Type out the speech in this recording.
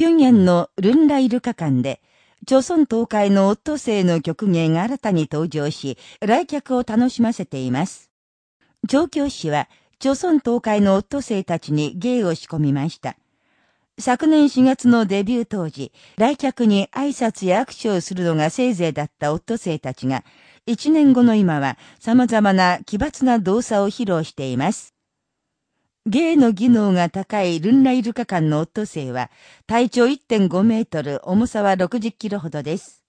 平壌のルンライルカ館で、朝鮮東海のオットセイの曲芸が新たに登場し、来客を楽しませています。調教師は、朝鮮東海のオットセイたちに芸を仕込みました。昨年4月のデビュー当時、来客に挨拶や握手をするのがせいぜいだったオットセイたちが、1年後の今は様々な奇抜な動作を披露しています。芸の技能が高いルンライルカ館のオットセイは、体長1.5メートル、重さは60キロほどです。